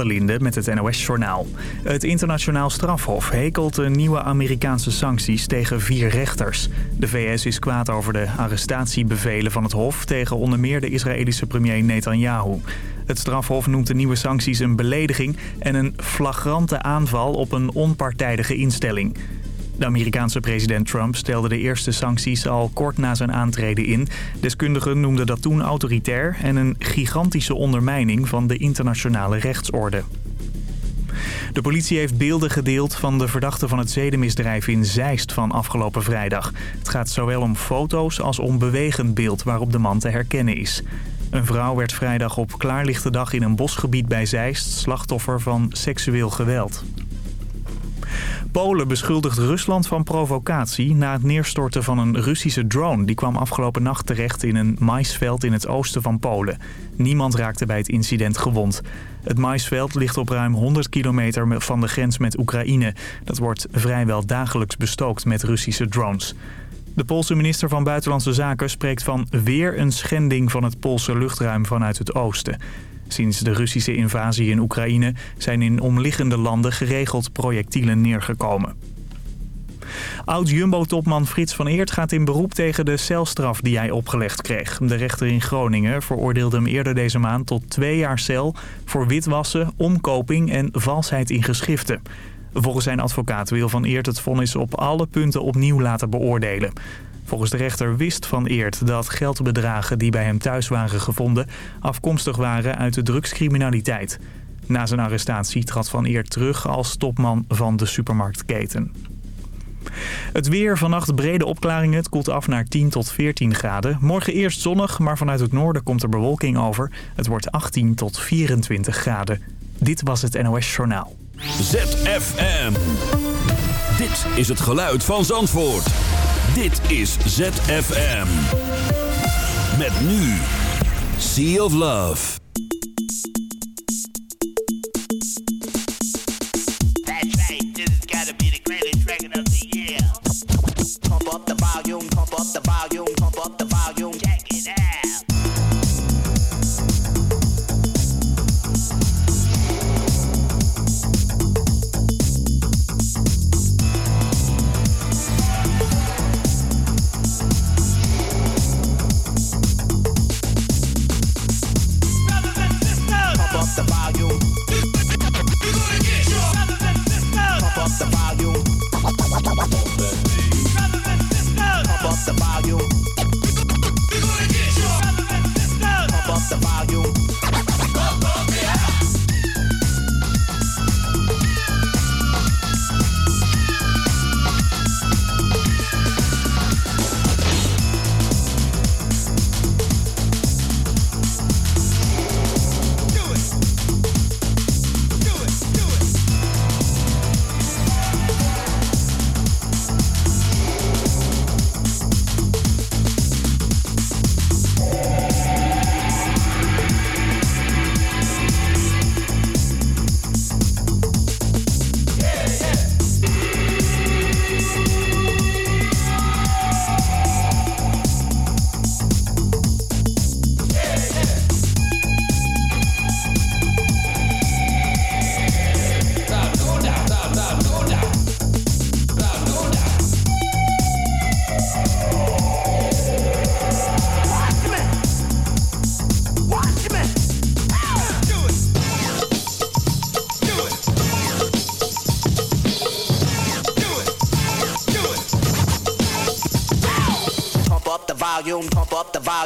Linde met het NOS-journaal. Het internationaal strafhof hekelt de nieuwe Amerikaanse sancties tegen vier rechters. De VS is kwaad over de arrestatiebevelen van het hof... tegen onder meer de Israëlische premier Netanyahu. Het strafhof noemt de nieuwe sancties een belediging... en een flagrante aanval op een onpartijdige instelling. De Amerikaanse president Trump stelde de eerste sancties al kort na zijn aantreden in. Deskundigen noemden dat toen autoritair en een gigantische ondermijning van de internationale rechtsorde. De politie heeft beelden gedeeld van de verdachte van het zedenmisdrijf in Zeist van afgelopen vrijdag. Het gaat zowel om foto's als om bewegend beeld waarop de man te herkennen is. Een vrouw werd vrijdag op klaarlichte dag in een bosgebied bij Zeist slachtoffer van seksueel geweld. Polen beschuldigt Rusland van provocatie na het neerstorten van een Russische drone. Die kwam afgelopen nacht terecht in een maisveld in het oosten van Polen. Niemand raakte bij het incident gewond. Het maisveld ligt op ruim 100 kilometer van de grens met Oekraïne. Dat wordt vrijwel dagelijks bestookt met Russische drones. De Poolse minister van Buitenlandse Zaken spreekt van weer een schending van het Poolse luchtruim vanuit het oosten. Sinds de Russische invasie in Oekraïne zijn in omliggende landen geregeld projectielen neergekomen. Oud-Jumbo-topman Frits van Eert gaat in beroep tegen de celstraf die hij opgelegd kreeg. De rechter in Groningen veroordeelde hem eerder deze maand tot twee jaar cel... voor witwassen, omkoping en valsheid in geschriften. Volgens zijn advocaat wil Van Eert het vonnis op alle punten opnieuw laten beoordelen. Volgens de rechter wist Van Eert dat geldbedragen die bij hem thuis waren gevonden... afkomstig waren uit de drugscriminaliteit. Na zijn arrestatie trad Van Eert terug als topman van de supermarktketen. Het weer, vannacht brede opklaringen. Het koelt af naar 10 tot 14 graden. Morgen eerst zonnig, maar vanuit het noorden komt er bewolking over. Het wordt 18 tot 24 graden. Dit was het NOS Journaal. ZFM. Dit is het geluid van Zandvoort. Dit is ZFM. Met nu. Sea of Love.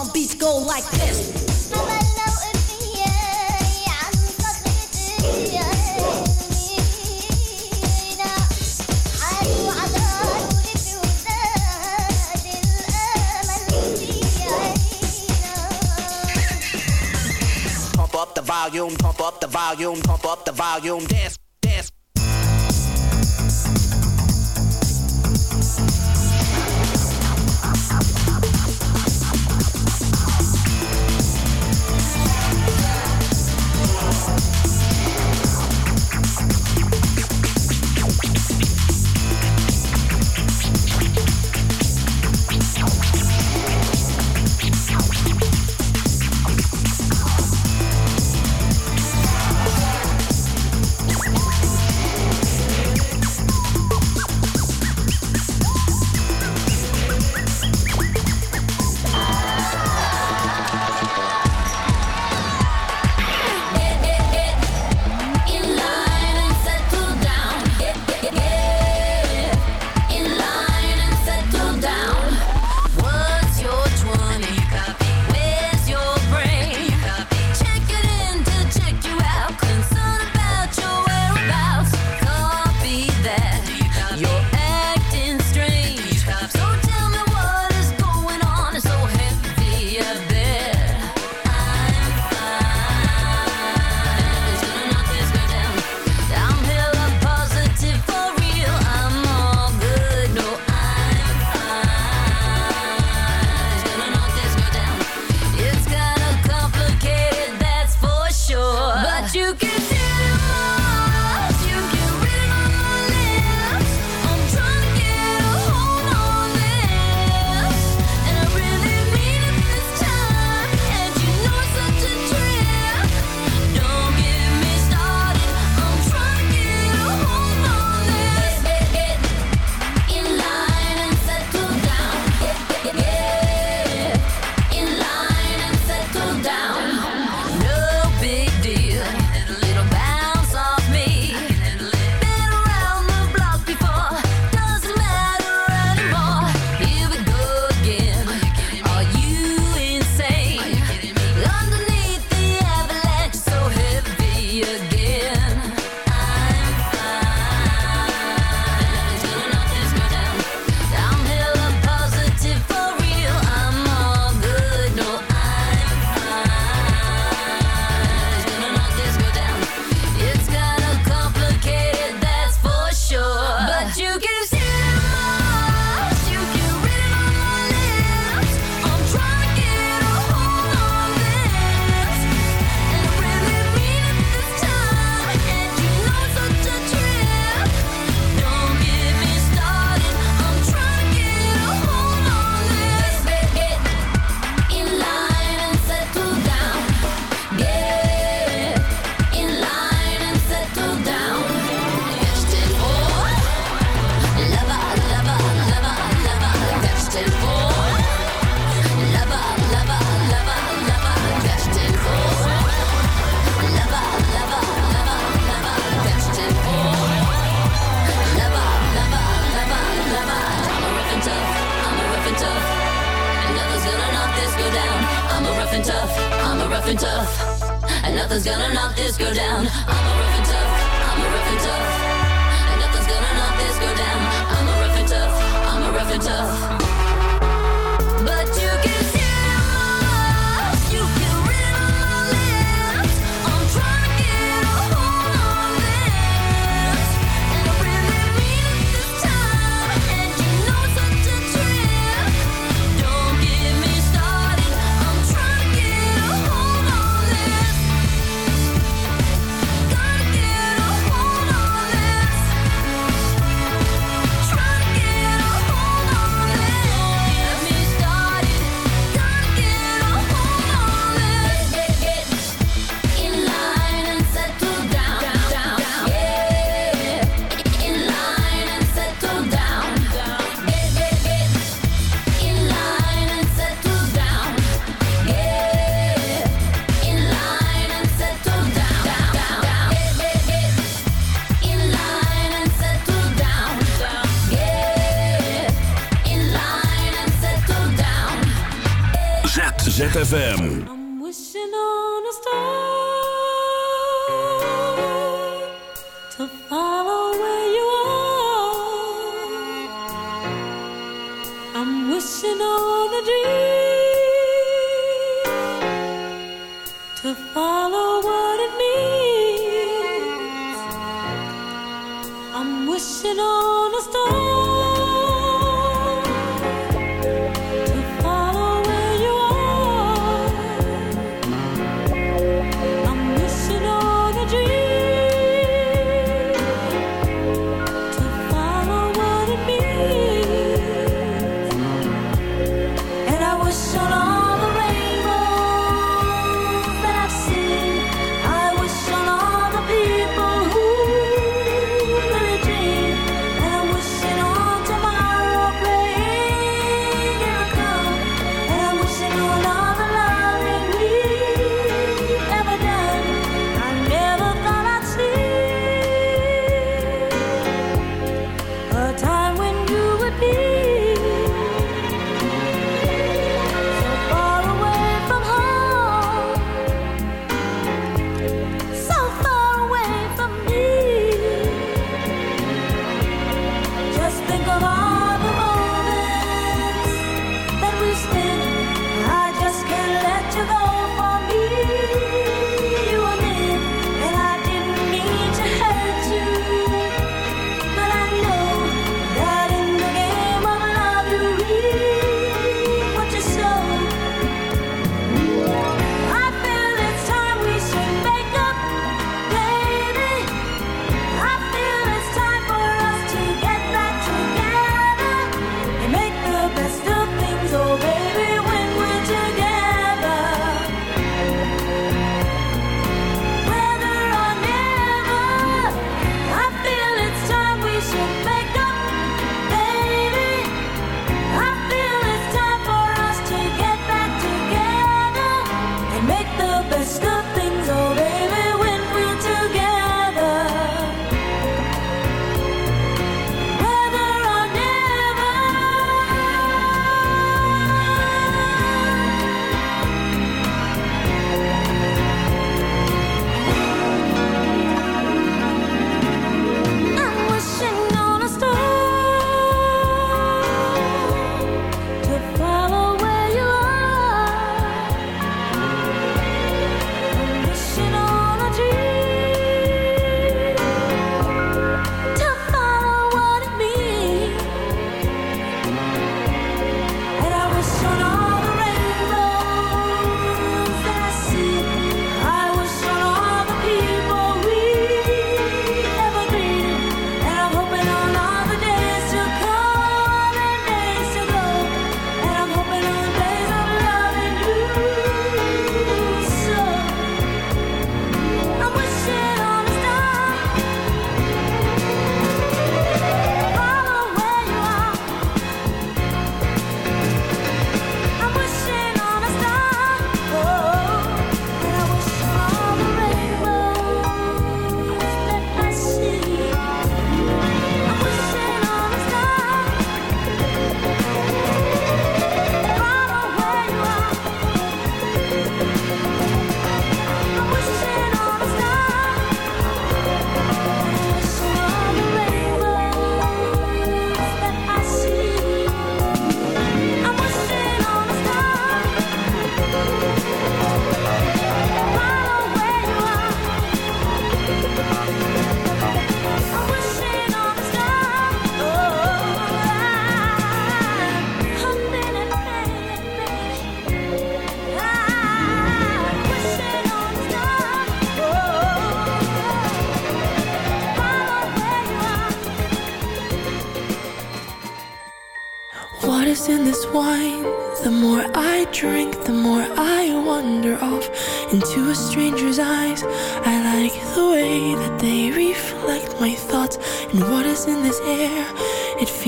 Some beats go like this.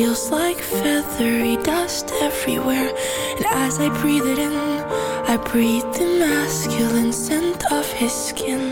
feels like feathery dust everywhere. And as I breathe it in, I breathe the masculine scent of his skin.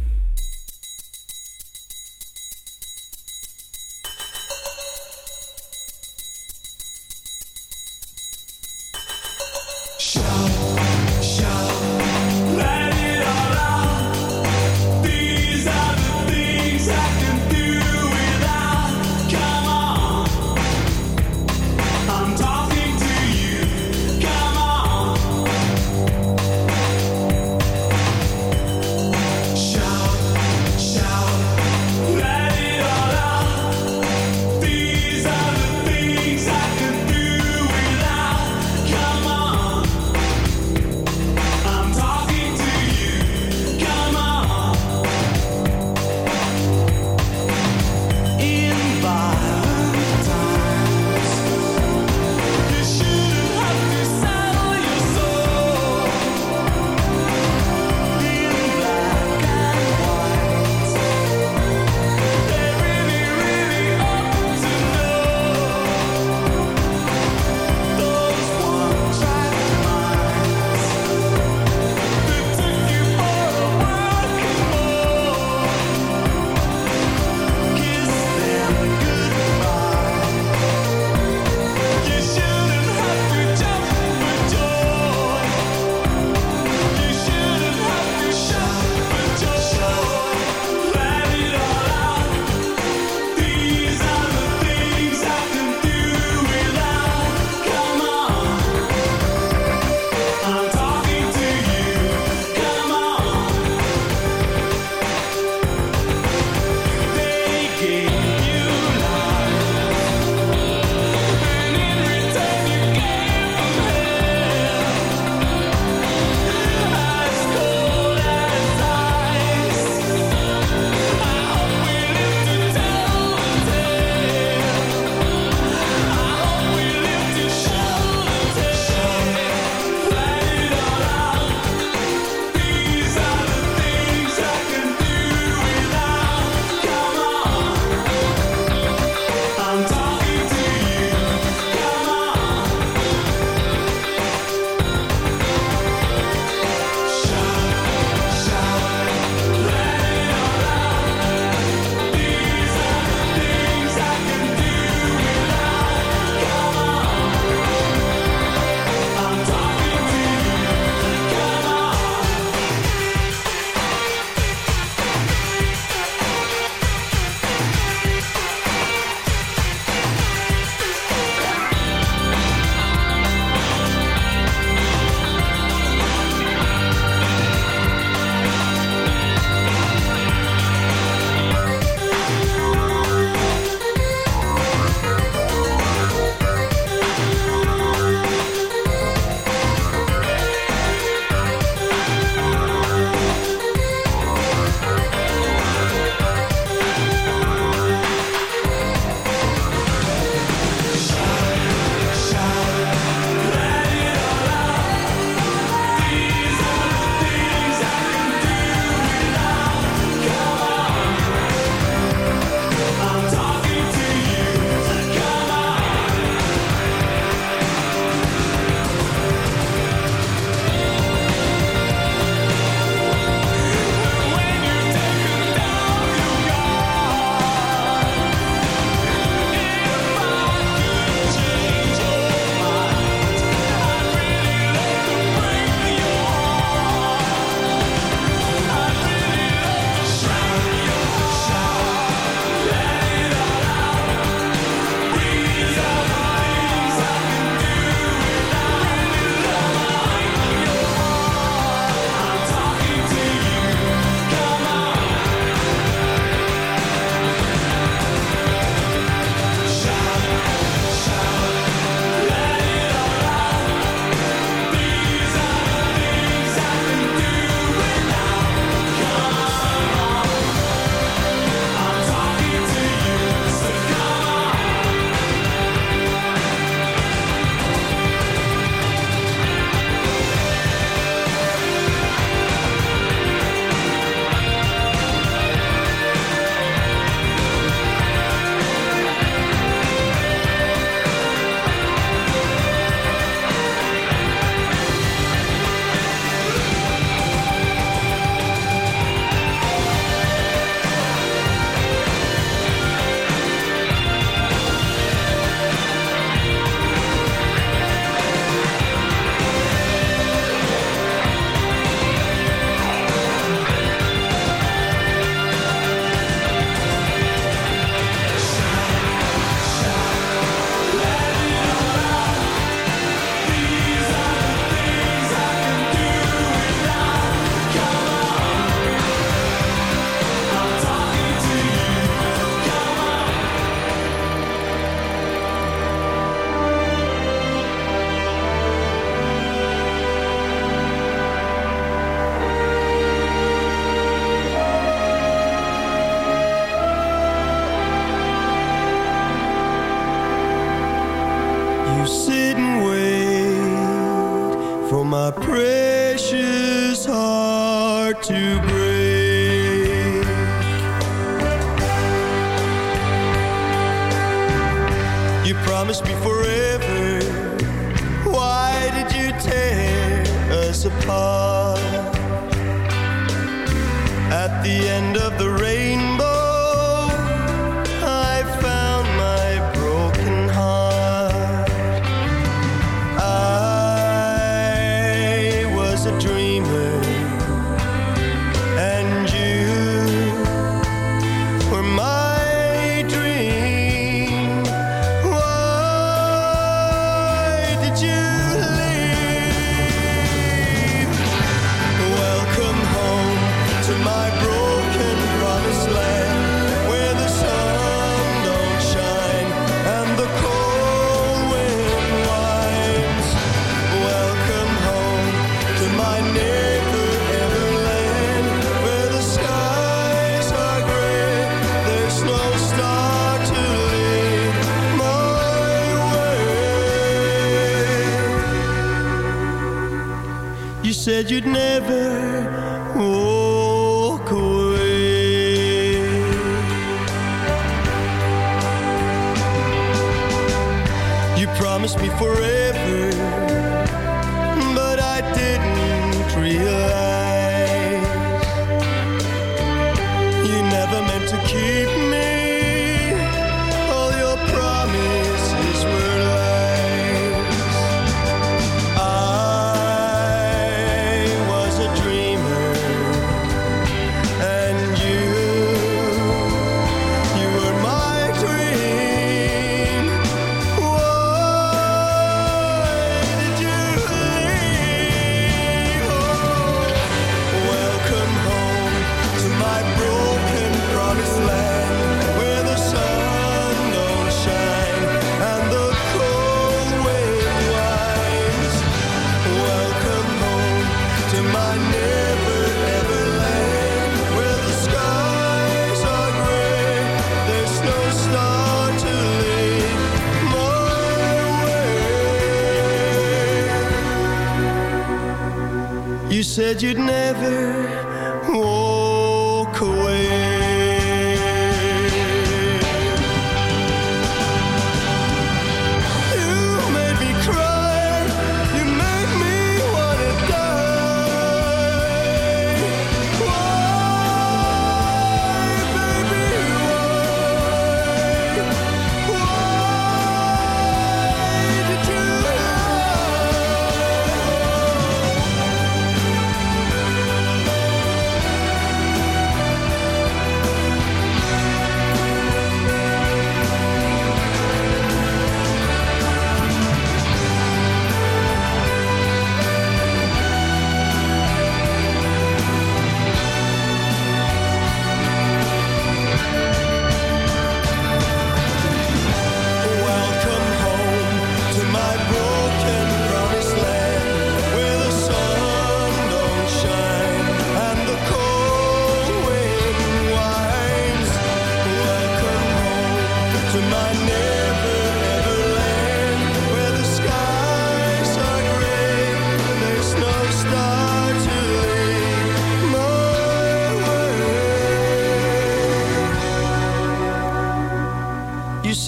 You'd never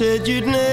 said you'd never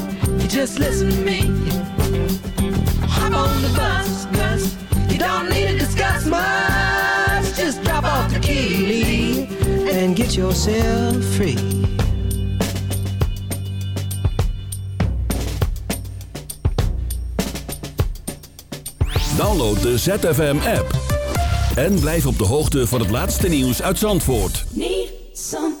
Just listen to me. Hop on the bus, Gus. You don't need to discuss much. Just drop off the key, and get yourself free. Download de ZFM app. En blijf op de hoogte van het laatste nieuws uit Zandvoort. Need somebody.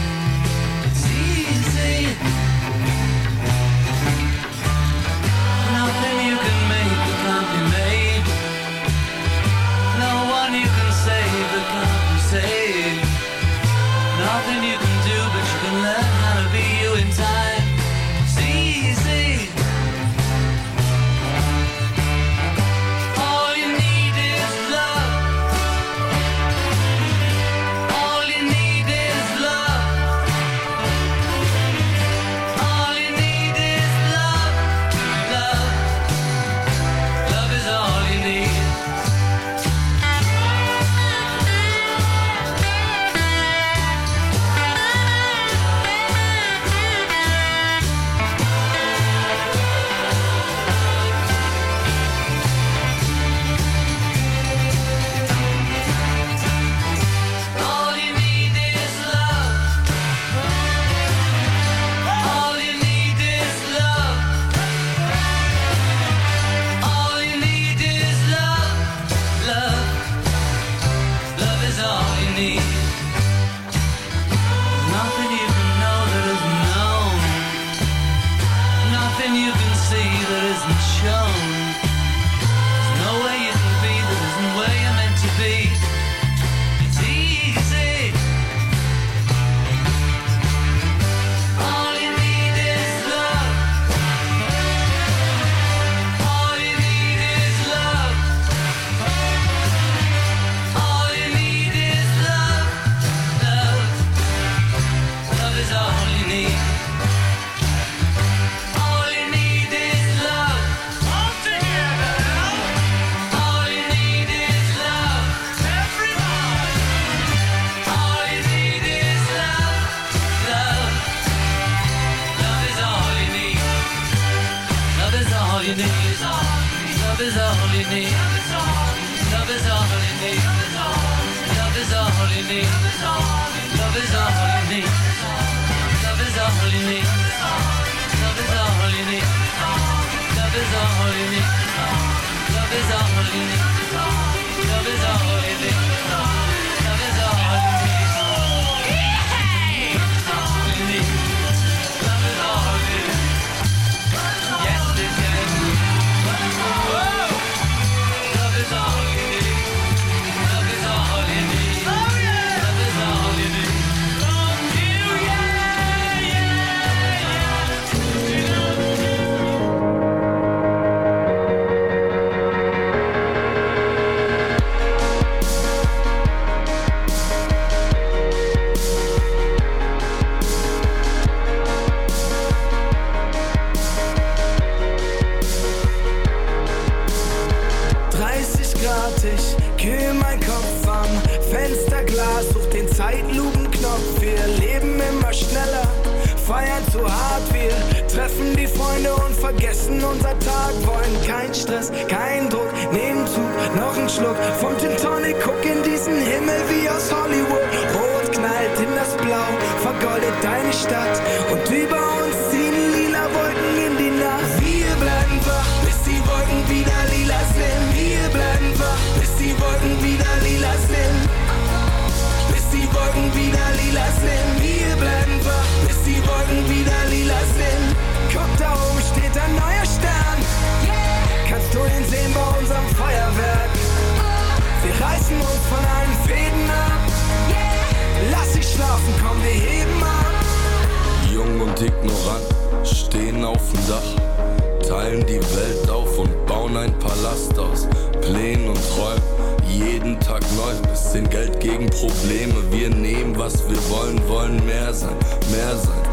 Stress, kein Druck, nehmen Zug, noch ein Schluck vom Gin. Guck in diesen Himmel wie aus Hollywood. Rot knallt in das Blau, vergoldet deine Stadt. Und über Schlafen, komm, wir heben ab. Jung und ignorant, stehen auf dem Dach, teilen die Welt auf und bauen ein Palast aus Plänen und Träumen. Jeden Tag neu, bisschen Geld gegen Probleme. Wir nehmen, was wir wollen, wollen mehr sein, mehr sein